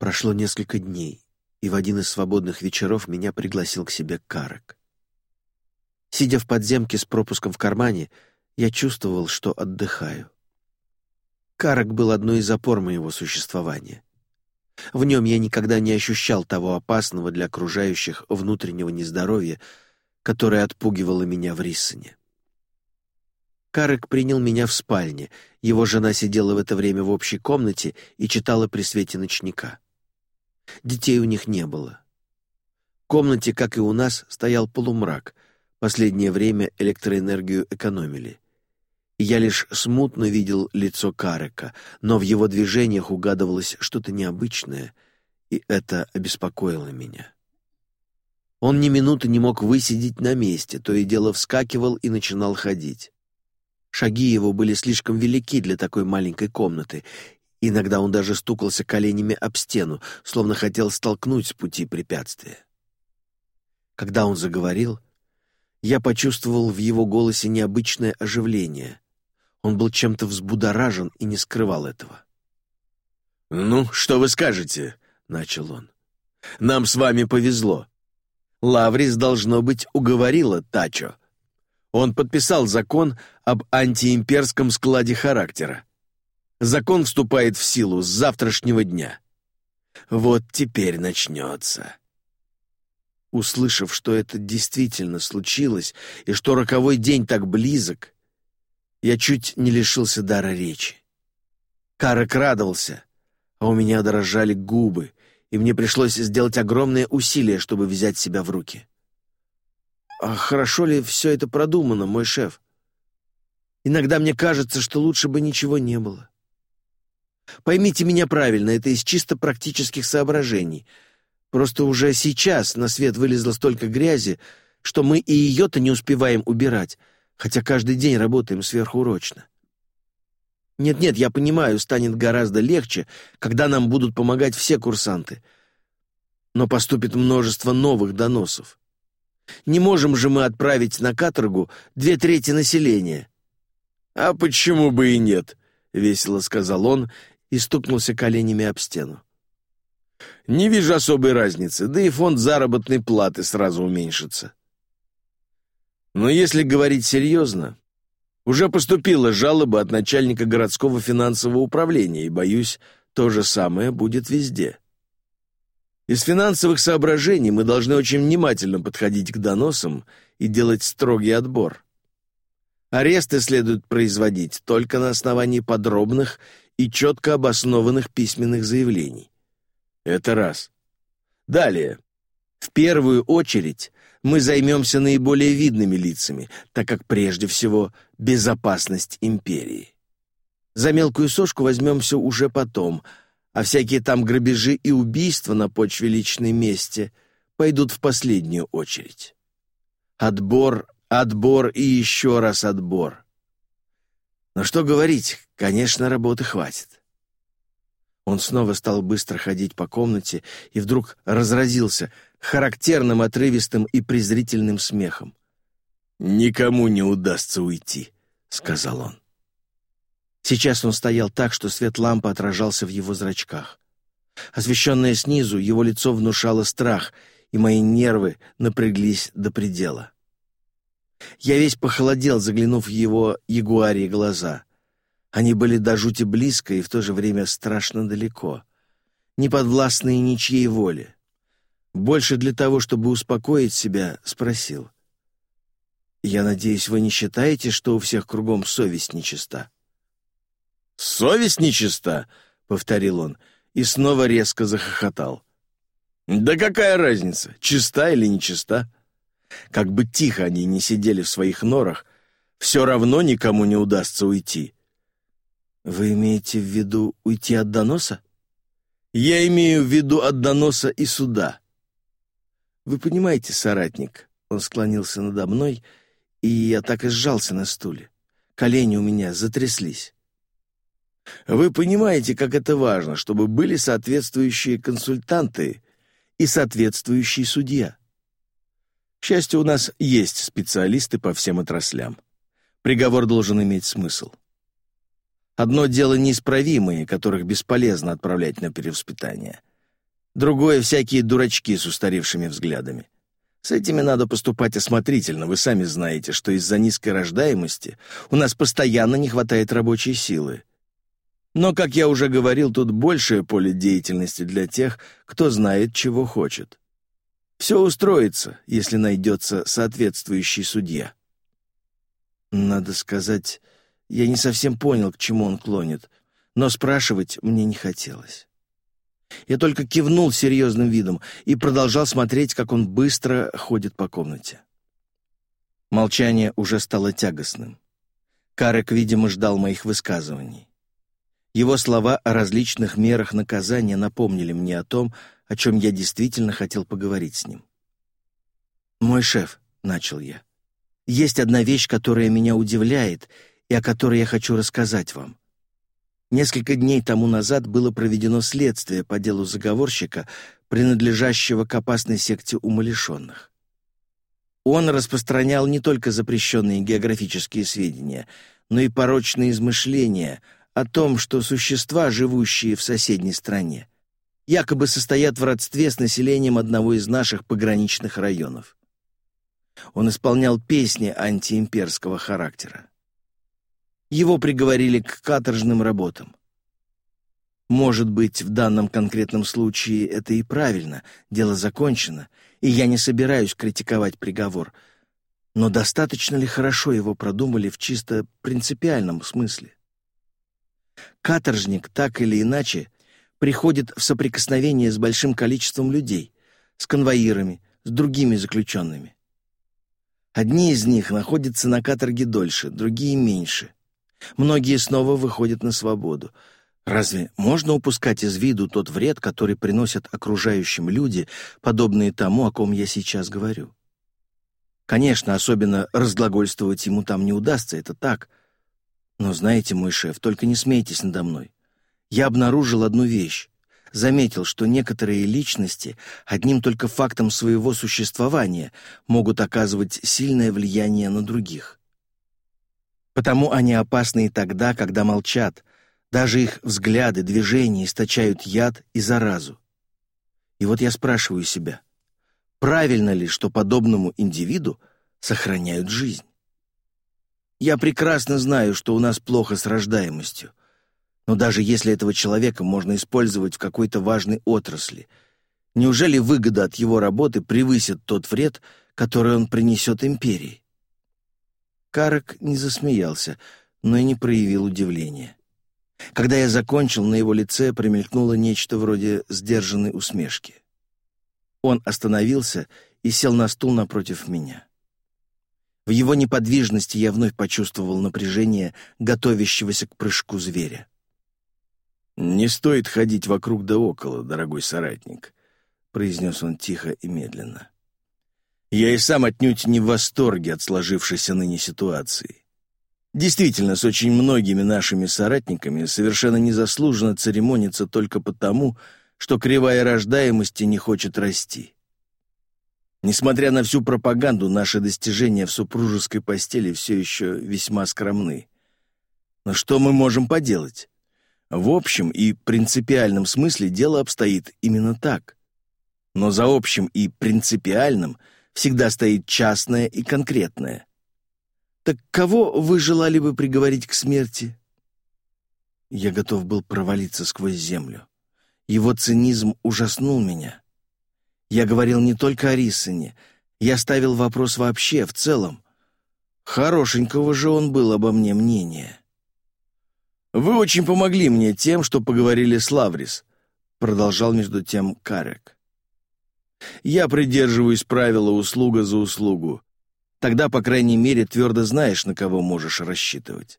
Прошло несколько дней, и в один из свободных вечеров меня пригласил к себе Карек. Сидя в подземке с пропуском в кармане, я чувствовал, что отдыхаю. Карек был одной из опор моего существования. В нем я никогда не ощущал того опасного для окружающих внутреннего нездоровья, которое отпугивало меня в Риссене. Карек принял меня в спальне, его жена сидела в это время в общей комнате и читала при свете ночника — Детей у них не было. В комнате, как и у нас, стоял полумрак. Последнее время электроэнергию экономили. Я лишь смутно видел лицо Карека, но в его движениях угадывалось что-то необычное, и это обеспокоило меня. Он ни минуты не мог высидеть на месте, то и дело вскакивал и начинал ходить. Шаги его были слишком велики для такой маленькой комнаты, Иногда он даже стукался коленями об стену, словно хотел столкнуть с пути препятствия. Когда он заговорил, я почувствовал в его голосе необычное оживление. Он был чем-то взбудоражен и не скрывал этого. «Ну, что вы скажете?» — начал он. «Нам с вами повезло. Лаврис, должно быть, уговорила Тачо. Он подписал закон об антиимперском складе характера. Закон вступает в силу с завтрашнего дня. Вот теперь начнется. Услышав, что это действительно случилось и что роковой день так близок, я чуть не лишился дара речи. Карек радовался, а у меня дрожали губы, и мне пришлось сделать огромные усилия, чтобы взять себя в руки. «А хорошо ли все это продумано, мой шеф? Иногда мне кажется, что лучше бы ничего не было. Поймите меня правильно, это из чисто практических соображений. Просто уже сейчас на свет вылезло столько грязи, что мы и ее-то не успеваем убирать, хотя каждый день работаем сверхурочно. Нет-нет, я понимаю, станет гораздо легче, когда нам будут помогать все курсанты. Но поступит множество новых доносов. Не можем же мы отправить на каторгу две трети населения. «А почему бы и нет?» — весело сказал он и стукнулся коленями об стену. «Не вижу особой разницы, да и фонд заработной платы сразу уменьшится». Но если говорить серьезно, уже поступила жалоба от начальника городского финансового управления, и, боюсь, то же самое будет везде. Из финансовых соображений мы должны очень внимательно подходить к доносам и делать строгий отбор. Аресты следует производить только на основании подробных и четко обоснованных письменных заявлений. Это раз. Далее. В первую очередь мы займемся наиболее видными лицами, так как прежде всего безопасность империи. За мелкую сошку возьмемся уже потом, а всякие там грабежи и убийства на почве личной мести пойдут в последнюю очередь. Отбор, отбор и еще раз отбор. Но что говорить, конечно, работы хватит. Он снова стал быстро ходить по комнате и вдруг разразился характерным, отрывистым и презрительным смехом. «Никому не удастся уйти», — сказал он. Сейчас он стоял так, что свет лампы отражался в его зрачках. Освещенное снизу, его лицо внушало страх, и мои нервы напряглись до предела. Я весь похолодел, заглянув в его ягуарьи глаза. Они были до жути близко и в то же время страшно далеко, не подвластные ничьей воле. Больше для того, чтобы успокоить себя, спросил. «Я надеюсь, вы не считаете, что у всех кругом совесть нечиста?» «Совесть нечиста?» — повторил он и снова резко захохотал. «Да какая разница, чиста или нечиста?» Как бы тихо они ни сидели в своих норах, все равно никому не удастся уйти. Вы имеете в виду уйти от доноса? Я имею в виду от доноса и суда. Вы понимаете, соратник, он склонился надо мной, и я так и сжался на стуле. Колени у меня затряслись. Вы понимаете, как это важно, чтобы были соответствующие консультанты и соответствующий судья. К счастью, у нас есть специалисты по всем отраслям. Приговор должен иметь смысл. Одно дело неисправимые, которых бесполезно отправлять на перевоспитание. Другое — всякие дурачки с устаревшими взглядами. С этими надо поступать осмотрительно. Вы сами знаете, что из-за низкой рождаемости у нас постоянно не хватает рабочей силы. Но, как я уже говорил, тут большее поле деятельности для тех, кто знает, чего хочет. Все устроится, если найдется соответствующий судья. Надо сказать, я не совсем понял, к чему он клонит, но спрашивать мне не хотелось. Я только кивнул серьезным видом и продолжал смотреть, как он быстро ходит по комнате. Молчание уже стало тягостным. Карек, видимо, ждал моих высказываний. Его слова о различных мерах наказания напомнили мне о том, о чем я действительно хотел поговорить с ним. «Мой шеф», — начал я, — «есть одна вещь, которая меня удивляет и о которой я хочу рассказать вам. Несколько дней тому назад было проведено следствие по делу заговорщика, принадлежащего к опасной секте умалишенных. Он распространял не только запрещенные географические сведения, но и порочные измышления — о том, что существа, живущие в соседней стране, якобы состоят в родстве с населением одного из наших пограничных районов. Он исполнял песни антиимперского характера. Его приговорили к каторжным работам. Может быть, в данном конкретном случае это и правильно, дело закончено, и я не собираюсь критиковать приговор, но достаточно ли хорошо его продумали в чисто принципиальном смысле? Каторжник, так или иначе, приходит в соприкосновение с большим количеством людей, с конвоирами, с другими заключенными. Одни из них находятся на каторге дольше, другие — меньше. Многие снова выходят на свободу. Разве можно упускать из виду тот вред, который приносят окружающим люди, подобные тому, о ком я сейчас говорю? Конечно, особенно разглагольствовать ему там не удастся, это так — но знаете, мой шеф, только не смейтесь надо мной. Я обнаружил одну вещь. Заметил, что некоторые личности одним только фактом своего существования могут оказывать сильное влияние на других. Потому они опасны и тогда, когда молчат. Даже их взгляды, движения источают яд и заразу. И вот я спрашиваю себя, правильно ли, что подобному индивиду сохраняют жизнь? Я прекрасно знаю, что у нас плохо с рождаемостью. Но даже если этого человека можно использовать в какой-то важной отрасли, неужели выгода от его работы превысит тот вред, который он принесет империи? Карак не засмеялся, но и не проявил удивления. Когда я закончил, на его лице промелькнуло нечто вроде сдержанной усмешки. Он остановился и сел на стул напротив меня. — в его неподвижности я вновь почувствовал напряжение, готовящегося к прыжку зверя. «Не стоит ходить вокруг да около, дорогой соратник», — произнес он тихо и медленно. «Я и сам отнюдь не в восторге от сложившейся ныне ситуации. Действительно, с очень многими нашими соратниками совершенно незаслуженно церемониться только потому, что кривая рождаемости не хочет расти. Несмотря на всю пропаганду, наши достижения в супружеской постели все еще весьма скромны. Но что мы можем поделать? В общем и принципиальном смысле дело обстоит именно так. Но за общим и принципиальным всегда стоит частное и конкретное. Так кого вы желали бы приговорить к смерти? Я готов был провалиться сквозь землю. Его цинизм ужаснул меня. Я говорил не только о Риссоне. Я ставил вопрос вообще, в целом. Хорошенького же он был обо мне мнение. «Вы очень помогли мне тем, что поговорили с Лаврис», — продолжал между тем Карек. «Я придерживаюсь правила услуга за услугу. Тогда, по крайней мере, твердо знаешь, на кого можешь рассчитывать».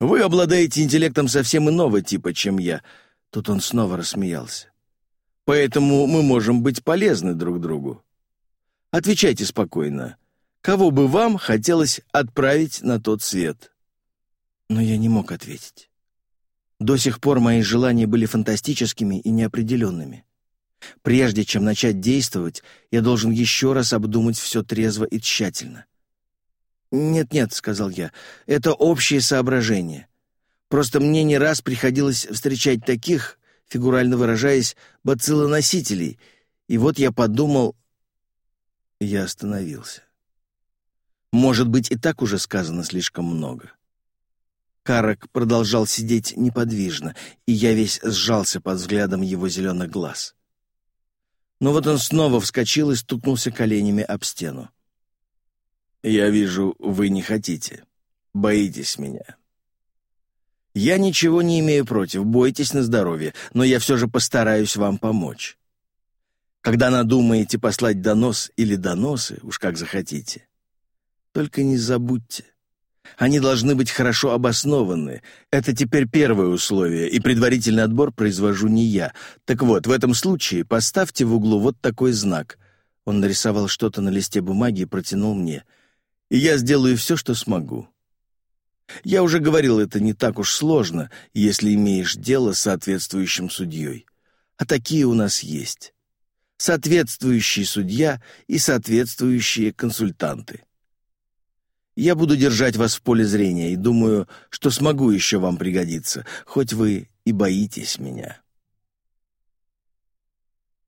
«Вы обладаете интеллектом совсем иного типа, чем я», — тут он снова рассмеялся. Поэтому мы можем быть полезны друг другу. Отвечайте спокойно. Кого бы вам хотелось отправить на тот свет? Но я не мог ответить. До сих пор мои желания были фантастическими и неопределенными. Прежде чем начать действовать, я должен еще раз обдумать все трезво и тщательно. «Нет-нет», — сказал я, — «это общее соображение. Просто мне не раз приходилось встречать таких, фигурально выражаясь, бациллоносителей. И вот я подумал... Я остановился. Может быть, и так уже сказано слишком много. Карак продолжал сидеть неподвижно, и я весь сжался под взглядом его зеленых глаз. Но вот он снова вскочил и стукнулся коленями об стену. «Я вижу, вы не хотите. Боитесь меня», я ничего не имею против, бойтесь на здоровье, но я все же постараюсь вам помочь. Когда надумаете послать донос или доносы, уж как захотите. Только не забудьте. Они должны быть хорошо обоснованы. Это теперь первое условие, и предварительный отбор произвожу не я. Так вот, в этом случае поставьте в углу вот такой знак. Он нарисовал что-то на листе бумаги и протянул мне. И я сделаю все, что смогу. Я уже говорил, это не так уж сложно, если имеешь дело с соответствующим судьей. А такие у нас есть. Соответствующий судья и соответствующие консультанты. Я буду держать вас в поле зрения и думаю, что смогу еще вам пригодиться, хоть вы и боитесь меня».